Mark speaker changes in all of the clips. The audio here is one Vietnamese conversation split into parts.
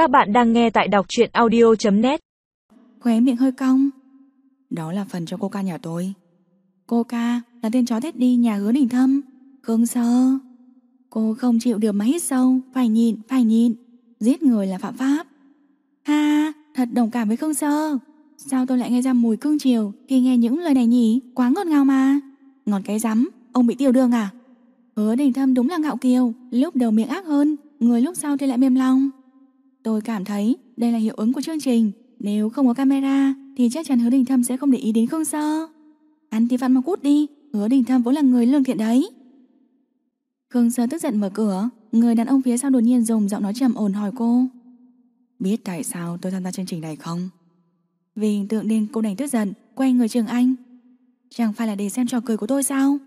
Speaker 1: Các bạn đang nghe tại đọc truyện audio.net
Speaker 2: Khóe miệng hơi cong. Đó là phần cho cô ca nhà tôi. Cô ca là tên chó đi nhà hứa đình thâm. Khương sơ Cô không chịu được mà hít sâu. Phải nhịn, phải nhịn. Giết người là phạm pháp. Ha, thật đồng cảm với Khương sơ. Sao tôi lại nghe ra mùi cương chiều Khi nghe những lời này nhỉ? Quá ngọt ngào mà. Ngọt cái rắm, ông bị tiêu đường à? Hứa đình thâm đúng là ngạo kiều Lúc đầu miệng ác hơn Người lúc sau thì lại mềm lòng. Tôi cảm thấy đây là hiệu ứng của chương trình. Nếu không có camera, Thì chắc chắn hứa đình thâm sẽ không để ý đến Khương Sơ. Ăn thì văn mà cút đi. Hứa đình thâm vốn là người lương thiện đấy. Khương Sơ tức giận mở cửa. Người đàn ông phía sau đột nhiên dùng giọng nói trầm ổn hỏi cô. Biết tại sao tôi tham gia chương trình này không? Vì hình tượng nên cô đành tức giận, Quay người trường anh. Chẳng phải là để xem trò cười của tôi sao?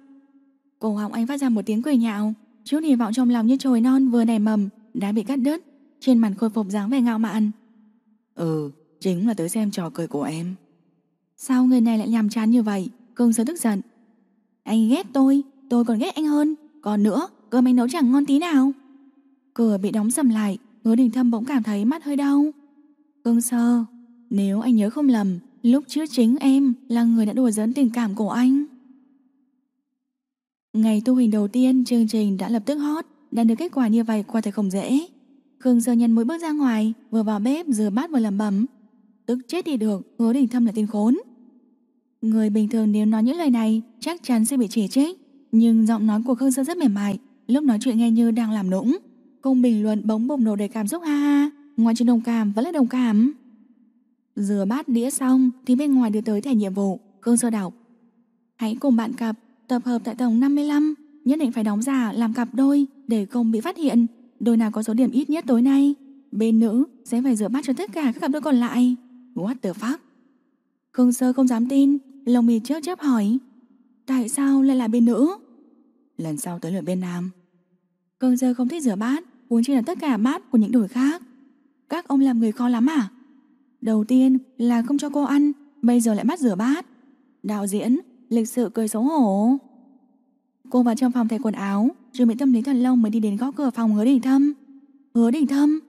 Speaker 2: Cổ họng anh phát ra một tiếng cười nhạo. Chút hy vọng trong lòng như chồi non vừa nảy mầm, Đã bị cắt đứt. Trên mặt khôi phục dáng vẻ ngạo mạn. Ừ, chính là tới xem trò cười của em. Sao người này lại nhàm chán như vậy? Cương sơ tức giận. Anh ghét tôi, tôi còn ghét anh hơn. Còn nữa, cơm anh nấu chẳng ngon tí nào. Cửa bị đóng sầm lại Hứa đình thâm bỗng cảm thấy mắt hơi đau. Cương sơ Nếu anh nhớ không lầm Lúc trước chính em là người đã đùa dẫn tình cảm của anh. Ngày tu hình đầu tiên chương trình đã lập tức hot. Đạt được kết quả như vậy qua thật không dễ Khương Sơ Nhân mới bước ra ngoài, Vừa vào bếp rửa bát vừa làm bẩm. Tức chết đi được Hứa đình thâm là tên khốn. Người bình thường nếu nói những lời này, Chắc chắn sẽ bị chỉ trích. Nhưng giọng nói của Khương Sơ rất mềm mại, Lúc nói chuyện nghe như đang làm nũng. Cùng bình luận bỗng bùng nổ đầy cảm xúc, ha ha. Ngoài chuyện đồng cảm, vẫn là đồng cảm. Rửa bát đĩa xong, Thì bên ngoài đưa tới thẻ nhiệm vụ, Khương Sơ đọc. Hãy cùng bạn cặp tập hợp tại tổng 55 Nhất định phải đóng giả làm cặp đôi Để không bị phát hiện. Đôi nào có số điểm ít nhất tối nay, Bên nữ sẽ phải rửa bát cho tất cả các cặp đôi còn lại. What the fuck? Khương Sơ không dám tin Lòng mì chớp chớp hỏi. Tại sao lại là bên nữ? Lần sau tới lượt bên nam. Khương Sơ không thích rửa bát, Uống chi là tất cả bát của những đồi khác. Các ông làm người khó lắm à? Đầu tiên là không cho cô ăn, Bây giờ lại bắt rửa bát. Đạo diễn, lịch sự cười xấu hổ. Cô vào trong phòng thay quần áo Chuẩn bị tâm lý thật lâu mới đi đến gõ cửa phòng hứa đình thâm. Hứa đình thâm.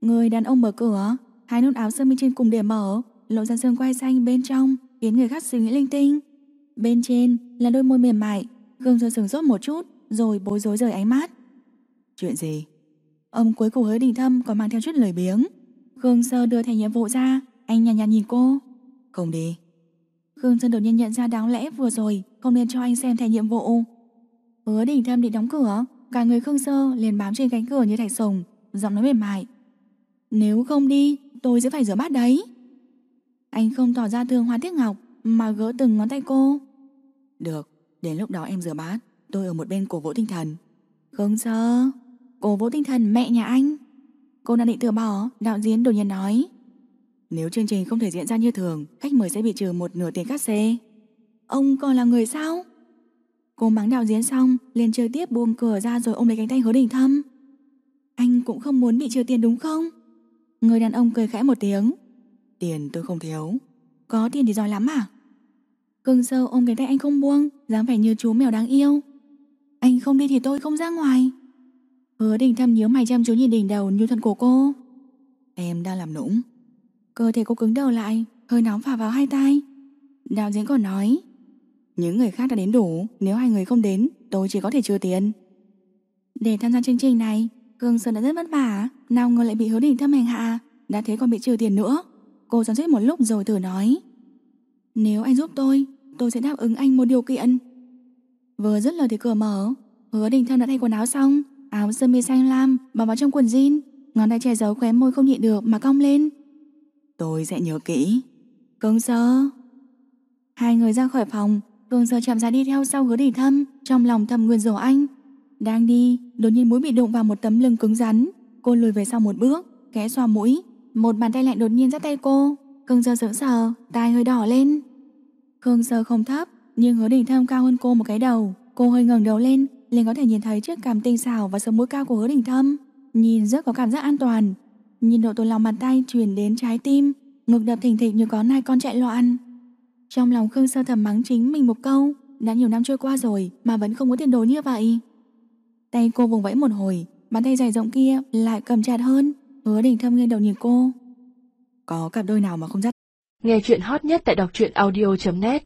Speaker 2: Người đàn ông mở cửa Hai nút áo sơ mi trên cùng để mở Lộ ra xương quai xanh bên trong Khiến người khác suy nghĩ linh tinh. Bên trên là đôi môi mềm mại Gương sơ sừng sốt một chút Rồi bối rối rời ánh mắt. Chuyện gì? Ông cuối cùng hứa đình thâm còn mang theo chút lời biếng. Khương Sơ đưa thẻ nhiệm vụ ra Anh nhàn nhạt nhìn cô. Không đi Khương Sơ đột nhiên nhận ra đáng lẽ vừa rồi Không nên cho anh xem thẻ nhiệm vụ. Hứa đình thâm định đóng cửa Cả người Khương Sơ liền bám trên cánh cửa như thạch sùng Giọng nói mềm mại. Nếu không đi tôi sẽ phải rửa bát đấy. Anh không tỏ ra thương hoa tiếc ngọc Mà gỡ từng ngón tay cô. Được, đến lúc đó em rửa bát Tôi ở một bên cổ vũ tinh thần. Khương Sơ Cổ vũ tinh thần mẹ nhà anh. Cô đang định từ bỏ Đạo diễn đột nhiên nói nếu chương trình không thể diễn ra như thường, Khách mời sẽ bị trừ một nửa tiền cát xe. Ông còn là người sao? Cô mắng đạo diễn xong, liền chơi tiếp buông cửa ra rồi ôm lấy cánh tay hứa đình thâm. Anh cũng không muốn bị trừ tiền đúng không? Người đàn ông cười khẽ một tiếng. Tiền tôi không thiếu. Có tiền thì giỏi lắm à? Cưng sơ ôm cánh tay anh không buông, dáng vẻ như chú mèo đáng yêu. Anh không đi thì tôi không ra ngoài. Hứa đình thâm nhớ mày chăm chú nhìn đỉnh đầu như thân của cô. Em đang làm nũng. Cơ thể cô cứng đầu lại, Hơi nóng phả vào hai tay. Đạo diễn còn nói, Những người khác đã đến đủ, Nếu hai người không đến, tôi chỉ có thể trừ tiền. Để tham gia chương trình này Cương Sơn đã rất vất vả, Nào ngờ lại bị hứa đình thâm hành hạ, Đã thế còn bị trừ tiền nữa. Cô giòn xếp một lúc rồi thử nói, Nếu anh giúp tôi Tôi sẽ đáp ứng anh một điều kiện. Vừa dứt lời thì cửa mở, Hứa đình thâm đã thay quần áo xong, Áo sơ mi xanh lam, bỏ vào trong quần jean, Ngón tay che giấu khóe môi không nhịn được mà cong lên. Tôi sẽ nhớ kỹ. Công sơ. Hai người ra khỏi phòng, Công sơ chậm rãi đi theo sau hứa đỉ thâm, Trong lòng thầm nguyên rủa anh. Đang đi, đột nhiên mũi bị đụng vào một tấm lưng cứng rắn. Cô lùi về sau một bước, Khẽ xoa mũi. Một bàn tay lạnh đột nhiên dắt tay cô. Công sơ sững sờ, Tai hơi đỏ lên. Cương sơ không thấp, Nhưng hứa đỉnh thâm cao hơn cô một cái đầu. Cô hơi ngẩng đầu lên, liền có thể nhìn thấy chiếc cằm tinh xảo và sống mũi cao của hứa đỉnh thâm. Nhìn rất có cảm giác an toàn nhìn độ từ lòng bàn tay truyền đến trái tim ngực đập thình thịch như có nai con chạy loạn. Trong lòng khương sơ thầm mắng chính mình một câu đã nhiều năm trôi qua rồi mà vẫn không có tiền đồ như vậy. Tay cô vùng vẫy một hồi bàn tay dài rộng kia lại cầm chặt hơn Hứa đình thâm nghiêng đầu nhìn cô. Có cặp đôi nào mà không dắt?
Speaker 1: Nghe chuyện hot nhất tại đọc truyện audio.net